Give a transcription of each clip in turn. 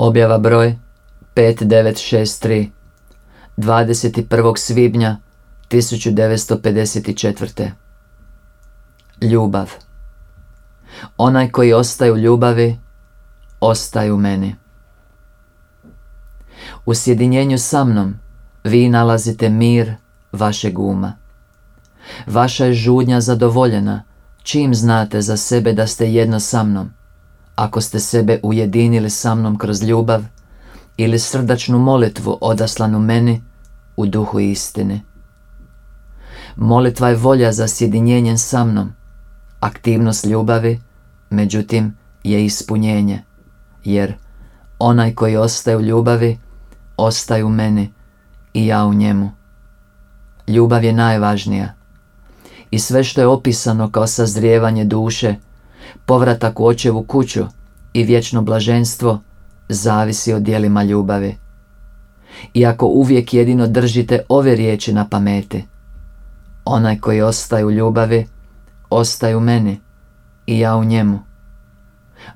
Objava broj 5963 21. svibnja 1954. Ljubav Onaj koji ostaje u ljubavi, ostaje u meni. U sjedinjenju sa mnom vi nalazite mir vašeg uma. Vaša je žudnja zadovoljena čim znate za sebe da ste jedno sa mnom, ako ste sebe ujedinili sa mnom kroz ljubav ili srdačnu molitvu odaslanu meni u duhu istine. Molitva je volja za sjedinjenjem sa mnom, aktivnost ljubavi, međutim, je ispunjenje, jer onaj koji ostaje u ljubavi, ostaje u meni i ja u njemu. Ljubav je najvažnija. I sve što je opisano kao sazrijevanje duše, povratak u očevu kuću i vječno blaženstvo, zavisi od dijelima ljubavi. I ako uvijek jedino držite ove riječi na pameti, onaj koji ostaje u ljubavi, ostaje u meni i ja u njemu.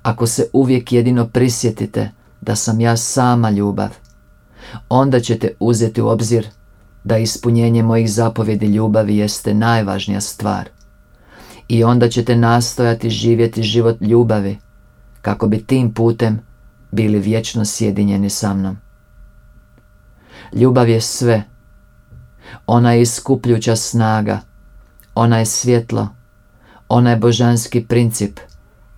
Ako se uvijek jedino prisjetite da sam ja sama ljubav, onda ćete uzeti u obzir da ispunjenje mojih zapovjedi ljubavi jeste najvažnija stvar. I onda ćete nastojati živjeti život ljubavi, kako bi tim putem bili vječno sjedinjeni sa mnom. Ljubav je sve. Ona je iskupljuća snaga. Ona je svjetlo. Ona je božanski princip,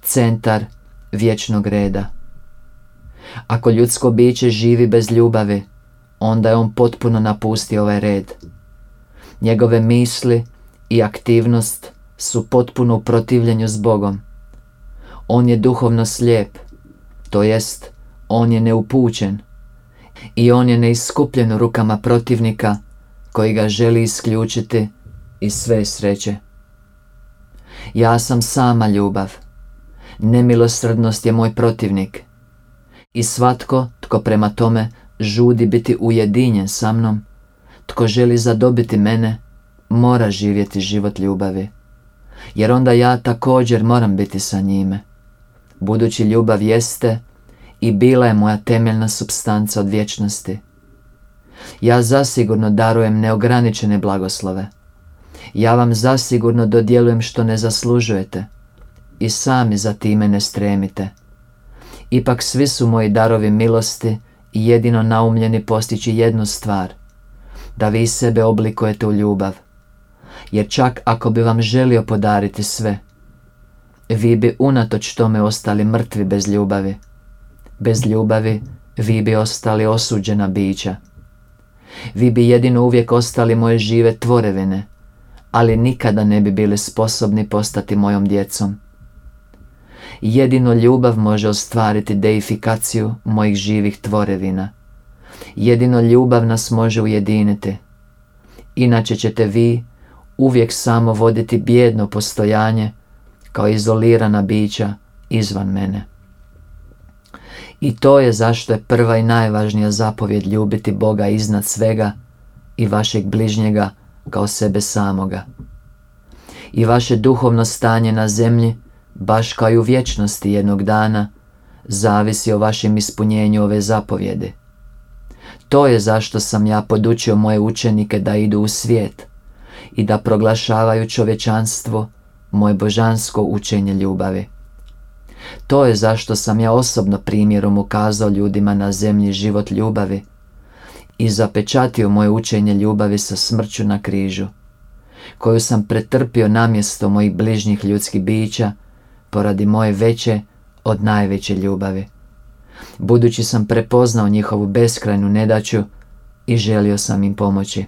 centar vječnog reda. Ako ljudsko biće živi bez ljubavi, onda je on potpuno napustio ovaj red. Njegove misli i aktivnost su potpuno u protivljenju s Bogom. On je duhovno slijep, to jest, on je neupućen i on je neiskupljen u rukama protivnika koji ga želi isključiti iz sve sreće. Ja sam sama ljubav. Nemilosrdnost je moj protivnik. I svatko tko prema tome žudi biti ujedinjen sa mnom, tko želi zadobiti mene, mora živjeti život ljubavi. Jer onda ja također moram biti sa njime. Budući ljubav jeste i bila je moja temeljna substanca od vječnosti. Ja zasigurno darujem neograničene blagoslove. Ja vam zasigurno dodjelujem što ne zaslužujete i sami za time ne stremite. Ipak svi su moji darovi milosti i jedino naumljeni postići jednu stvar, da vi sebe oblikujete u ljubav. Jer čak ako bi vam želio podariti sve, vi bi unatoč tome ostali mrtvi bez ljubavi. Bez ljubavi vi bi ostali osuđena bića. Vi bi jedino uvijek ostali moje žive tvorevine, ali nikada ne bi bili sposobni postati mojom djecom. Jedino ljubav može ostvariti deifikaciju mojih živih tvorevina. Jedino ljubav nas može ujediniti. Inače ćete vi uvijek samo voditi bijedno postojanje kao izolirana bića izvan mene. I to je zašto je prva i najvažnija zapovjed ljubiti Boga iznad svega i vašeg bližnjega kao sebe samoga. I vaše duhovno stanje na zemlji baš kao i u vječnosti jednog dana, zavisi o vašem ispunjenju ove zapovjede. To je zašto sam ja podučio moje učenike da idu u svijet i da proglašavaju čovječanstvo moje božansko učenje ljubavi. To je zašto sam ja osobno primjerom ukazao ljudima na zemlji život ljubavi i zapečatio moje učenje ljubavi sa smrću na križu, koju sam pretrpio namjesto mojih bližnjih ljudskih bića poradi moje veće od najveće ljubavi. Budući sam prepoznao njihovu beskrajnu nedaću i želio sam im pomoći.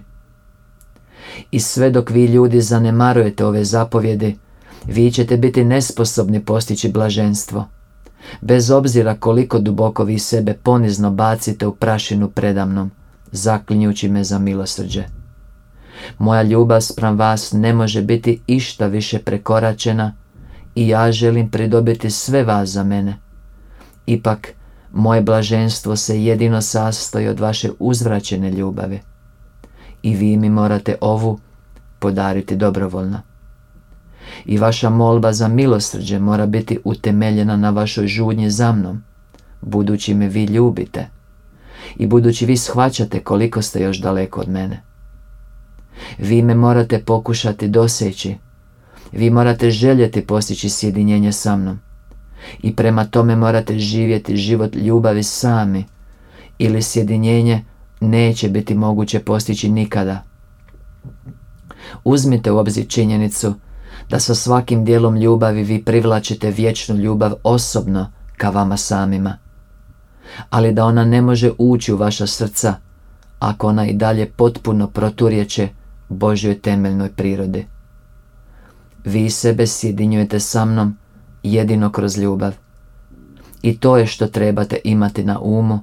I sve dok vi ljudi zanemarujete ove zapovjede, vi ćete biti nesposobni postići blaženstvo. Bez obzira koliko duboko vi sebe ponizno bacite u prašinu predamnom, zaklinjući me za milosrđe. Moja ljubav spram vas ne može biti išta više prekoračena i ja želim pridobiti sve vas za mene. Ipak, moje blaženstvo se jedino sastoji od vaše uzvraćene ljubavi. I vi mi morate ovu podariti dobrovoljno. I vaša molba za milosrđe mora biti utemeljena na vašoj žudnji za mnom, budući me vi ljubite i budući vi shvaćate koliko ste još daleko od mene. Vi me morate pokušati doseći, vi morate željeti postići sjedinjenje sa mnom i prema tome morate živjeti život ljubavi sami ili sjedinjenje neće biti moguće postići nikada. Uzmite u obzir činjenicu da sa svakim dijelom ljubavi vi privlačite vječnu ljubav osobno ka vama samima. Ali da ona ne može ući u vaša srca ako ona i dalje potpuno proturječe Božjoj temeljnoj prirodi. Vi sebe sjedinjujete sa mnom jedino kroz ljubav. I to je što trebate imati na umu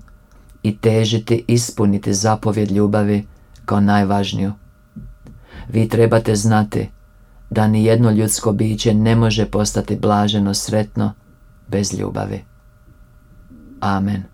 i težiti ispuniti zapovjed ljubavi kao najvažniju. Vi trebate znati da ni jedno ljudsko biće ne može postati blaženo sretno bez ljubavi. Amen.